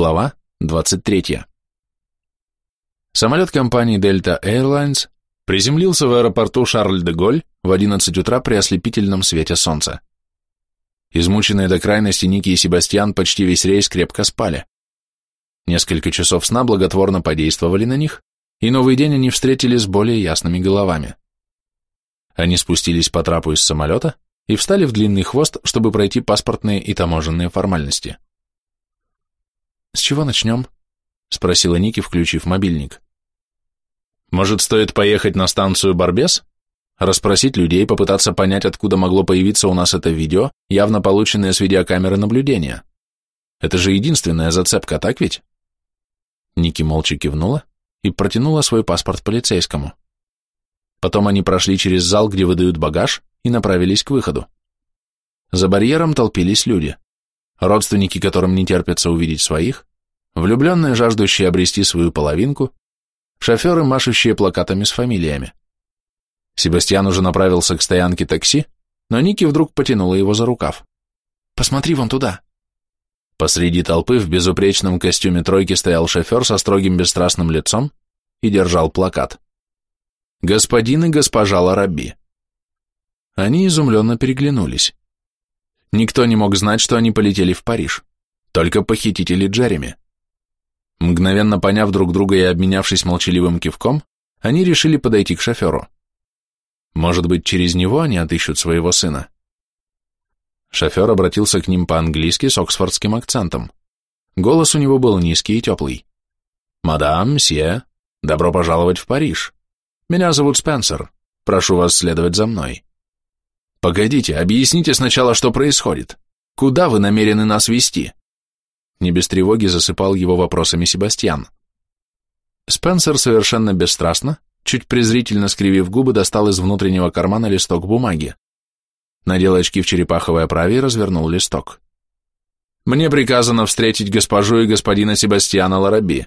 Глава 23. Самолет компании Delta Airlines приземлился в аэропорту Шарль-де-Голь в 11 утра при ослепительном свете солнца. Измученные до крайности Ники и Себастьян почти весь рейс крепко спали. Несколько часов сна благотворно подействовали на них, и новый день они встретили с более ясными головами. Они спустились по трапу из самолета и встали в длинный хвост, чтобы пройти паспортные и таможенные формальности. «С чего начнем?» — спросила Ники, включив мобильник. «Может, стоит поехать на станцию Барбес? Расспросить людей, попытаться понять, откуда могло появиться у нас это видео, явно полученное с видеокамеры наблюдения. Это же единственная зацепка, так ведь?» Ники молча кивнула и протянула свой паспорт полицейскому. Потом они прошли через зал, где выдают багаж, и направились к выходу. За барьером толпились люди родственники, которым не терпится увидеть своих, влюбленные, жаждущие обрести свою половинку, шоферы, машущие плакатами с фамилиями. Себастьян уже направился к стоянке такси, но Ники вдруг потянула его за рукав. «Посмотри вон туда!» Посреди толпы в безупречном костюме тройки стоял шофер со строгим бесстрастным лицом и держал плакат. «Господин и госпожа Лараби». Они изумленно переглянулись. Никто не мог знать, что они полетели в Париж. Только похитители Джереми. Мгновенно поняв друг друга и обменявшись молчаливым кивком, они решили подойти к шоферу. Может быть, через него они отыщут своего сына? Шофер обратился к ним по-английски с оксфордским акцентом. Голос у него был низкий и теплый. «Мадам, мсье, добро пожаловать в Париж. Меня зовут Спенсер. Прошу вас следовать за мной». «Погодите, объясните сначала, что происходит. Куда вы намерены нас вести?» Не без тревоги засыпал его вопросами Себастьян. Спенсер совершенно бесстрастно, чуть презрительно скривив губы, достал из внутреннего кармана листок бумаги. Надел очки в черепаховой оправе и развернул листок. «Мне приказано встретить госпожу и господина Себастьяна Лараби.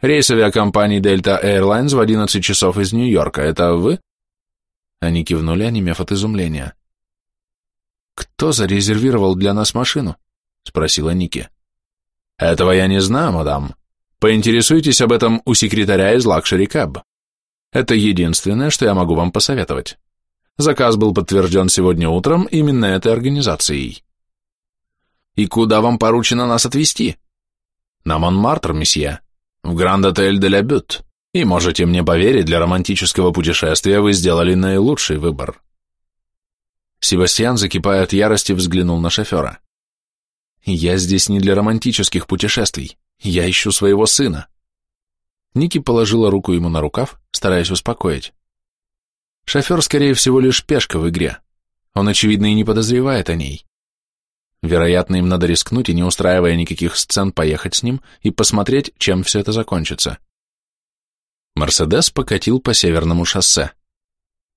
Рейс авиакомпании Delta Airlines в 11 часов из Нью-Йорка. Это вы?» Они кивнули, онемев от изумления. «Кто зарезервировал для нас машину?» — спросила Ники. «Этого я не знаю, мадам. Поинтересуйтесь об этом у секретаря из Luxury Cab. Это единственное, что я могу вам посоветовать. Заказ был подтвержден сегодня утром именно этой организацией». «И куда вам поручено нас отвезти?» «На Монмартр, месье, в Гранд-отель де ля Бют. И можете мне поверить, для романтического путешествия вы сделали наилучший выбор». Себастьян, закипая от ярости, взглянул на шофера. «Я здесь не для романтических путешествий. Я ищу своего сына». Ники положила руку ему на рукав, стараясь успокоить. Шофер, скорее всего, лишь пешка в игре. Он, очевидно, и не подозревает о ней. Вероятно, им надо рискнуть и, не устраивая никаких сцен, поехать с ним и посмотреть, чем все это закончится. Мерседес покатил по северному шоссе.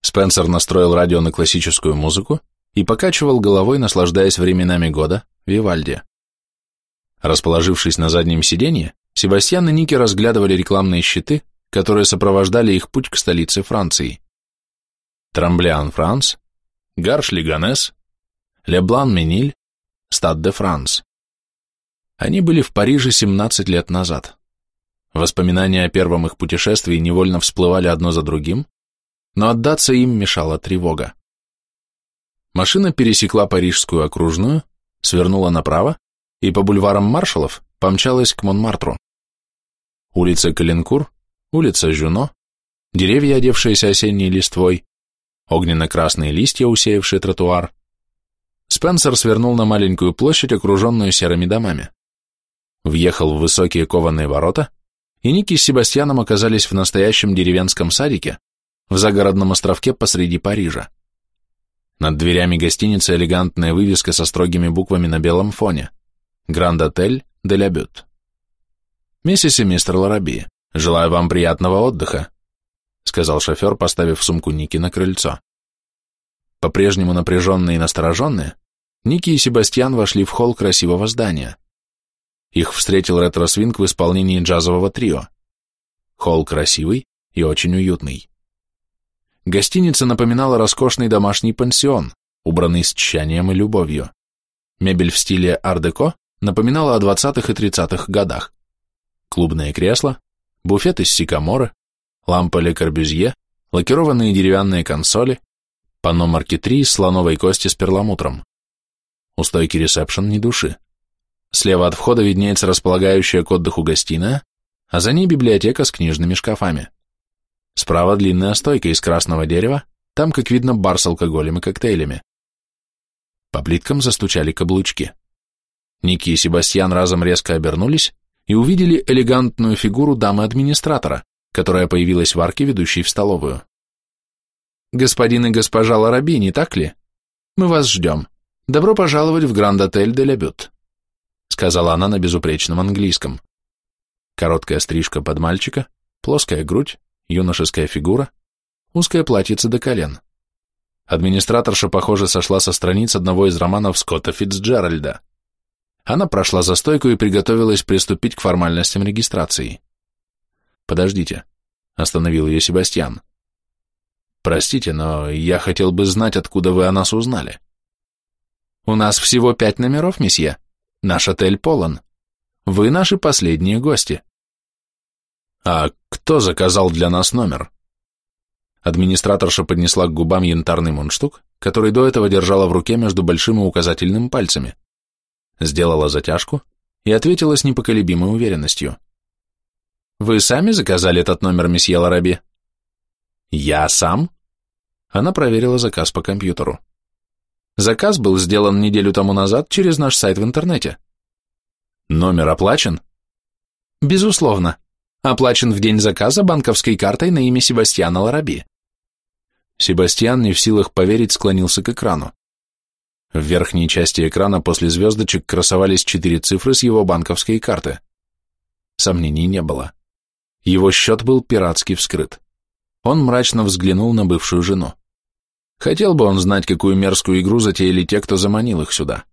Спенсер настроил радио на классическую музыку и покачивал головой, наслаждаясь временами года, Вивальди. Расположившись на заднем сиденье, Себастьян и Ники разглядывали рекламные щиты, которые сопровождали их путь к столице Франции. Трамблиан Франс, Гарш Лиганес, Леблан Мениль, Стад де Франс. Они были в Париже 17 лет назад. Воспоминания о первом их путешествии невольно всплывали одно за другим, но отдаться им мешала тревога. Машина пересекла Парижскую окружную, свернула направо и по бульварам маршалов помчалась к Монмартру. Улица Калинкур, улица Жюно, деревья, одевшиеся осенней листвой, огненно-красные листья, усеявшие тротуар. Спенсер свернул на маленькую площадь, окруженную серыми домами. Въехал в высокие кованые ворота, и Ники с Себастьяном оказались в настоящем деревенском садике, в загородном островке посреди Парижа. Над дверями гостиницы элегантная вывеска со строгими буквами на белом фоне. Гранд-отель де ля Бют. «Миссис и мистер Лараби, желаю вам приятного отдыха», сказал шофер, поставив сумку Ники на крыльцо. По-прежнему напряженные и настороженные, Ники и Себастьян вошли в холл красивого здания. Их встретил ретро-свинг в исполнении джазового трио. Холл красивый и очень уютный. Гостиница напоминала роскошный домашний пансион, убранный с тщанием и любовью. Мебель в стиле ар-деко напоминала о 20-х и 30-х годах. клубное кресло, буфет из сикаморы, лампа Ле Корбюзье, лакированные деревянные консоли, панно маркетри из слоновой кости с перламутром. У стойки ресепшн ни души. Слева от входа виднеется располагающая к отдыху гостиная, а за ней библиотека с книжными шкафами. Справа длинная стойка из красного дерева, там, как видно, бар с алкоголем и коктейлями. По плиткам застучали каблучки. Ники и Себастьян разом резко обернулись и увидели элегантную фигуру дамы-администратора, которая появилась в арке, ведущей в столовую. «Господин и госпожа Лараби, не так ли? Мы вас ждем. Добро пожаловать в Гранд-отель де Лябют», сказала она на безупречном английском. Короткая стрижка под мальчика, плоская грудь, юношеская фигура, узкое платьице до колен. Администраторша, похоже, сошла со страниц одного из романов Скотта Фитцджеральда. Она прошла за стойку и приготовилась приступить к формальностям регистрации. «Подождите», — остановил ее Себастьян. «Простите, но я хотел бы знать, откуда вы о нас узнали». «У нас всего пять номеров, месье. Наш отель полон. Вы наши последние гости». «А кто заказал для нас номер?» Администраторша поднесла к губам янтарный мундштук, который до этого держала в руке между большим и указательным пальцами. Сделала затяжку и ответила с непоколебимой уверенностью. «Вы сами заказали этот номер, месье Лараби?» «Я сам?» Она проверила заказ по компьютеру. Заказ был сделан неделю тому назад через наш сайт в интернете. Номер оплачен? Безусловно. Оплачен в день заказа банковской картой на имя Себастьяна Лараби. Себастьян, не в силах поверить, склонился к экрану. В верхней части экрана после звездочек красовались четыре цифры с его банковской карты. Сомнений не было. Его счет был пиратски вскрыт. Он мрачно взглянул на бывшую жену. Хотел бы он знать, какую мерзкую игру затеяли те, кто заманил их сюда.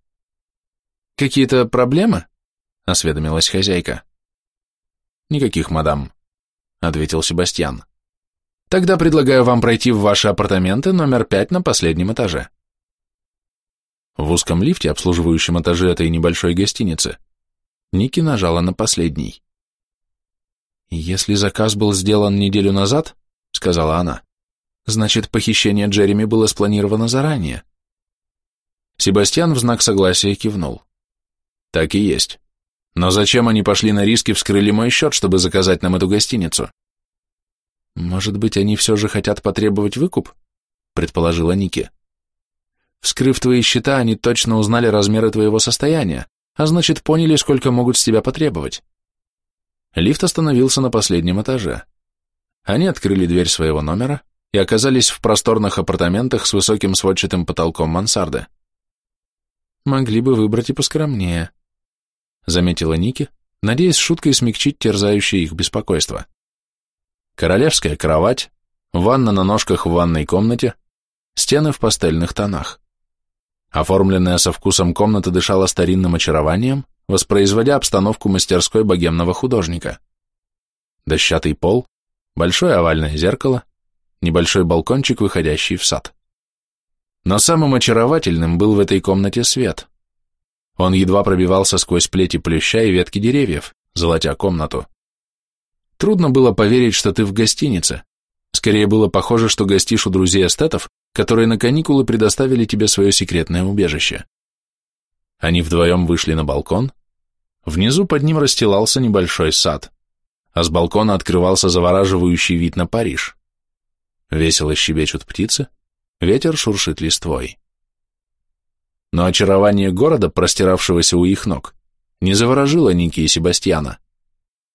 «Какие-то проблемы?» — осведомилась хозяйка. «Никаких, мадам», — ответил Себастьян. «Тогда предлагаю вам пройти в ваши апартаменты номер пять на последнем этаже». В узком лифте, обслуживающем этаже этой небольшой гостиницы, Ники нажала на последний. «Если заказ был сделан неделю назад», — сказала она, — «значит, похищение Джереми было спланировано заранее». Себастьян в знак согласия кивнул. «Так и есть. Но зачем они пошли на риски вскрыли мой счет, чтобы заказать нам эту гостиницу? Может быть, они все же хотят потребовать выкуп? Предположила Ники. Вскрыв твои счета, они точно узнали размеры твоего состояния, а значит, поняли, сколько могут с тебя потребовать. Лифт остановился на последнем этаже. Они открыли дверь своего номера и оказались в просторных апартаментах с высоким сводчатым потолком мансарды. Могли бы выбрать и поскромнее, заметила Ники, надеясь шуткой смягчить терзающее их беспокойство. Королевская кровать, ванна на ножках в ванной комнате, стены в пастельных тонах. Оформленная со вкусом комната дышала старинным очарованием, воспроизводя обстановку мастерской богемного художника. Дощатый пол, большое овальное зеркало, небольшой балкончик, выходящий в сад. Но самым очаровательным был в этой комнате свет, он едва пробивался сквозь плети плюща и ветки деревьев, золотя комнату. Трудно было поверить, что ты в гостинице. Скорее было похоже, что гостишь у друзей-эстетов, которые на каникулы предоставили тебе свое секретное убежище. Они вдвоем вышли на балкон. Внизу под ним расстилался небольшой сад, а с балкона открывался завораживающий вид на Париж. Весело щебечут птицы, ветер шуршит листвой но очарование города, простиравшегося у их ног, не заворожило Ники и Себастьяна.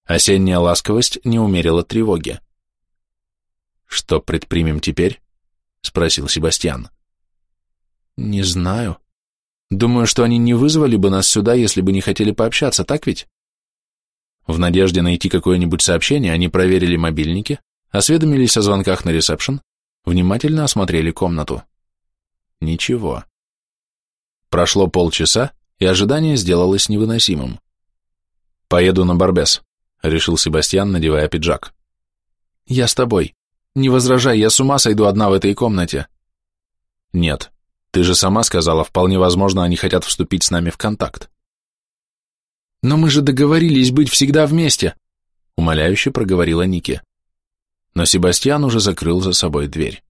Осенняя ласковость не умерила тревоги. «Что предпримем теперь?» — спросил Себастьян. «Не знаю. Думаю, что они не вызвали бы нас сюда, если бы не хотели пообщаться, так ведь?» В надежде найти какое-нибудь сообщение, они проверили мобильники, осведомились о звонках на ресепшн, внимательно осмотрели комнату. Ничего. Прошло полчаса, и ожидание сделалось невыносимым. «Поеду на Барбес», — решил Себастьян, надевая пиджак. «Я с тобой. Не возражай, я с ума сойду одна в этой комнате». «Нет, ты же сама сказала, вполне возможно, они хотят вступить с нами в контакт». «Но мы же договорились быть всегда вместе. умоляюще проговорила Ники. Но Себастьян уже закрыл за собой дверь.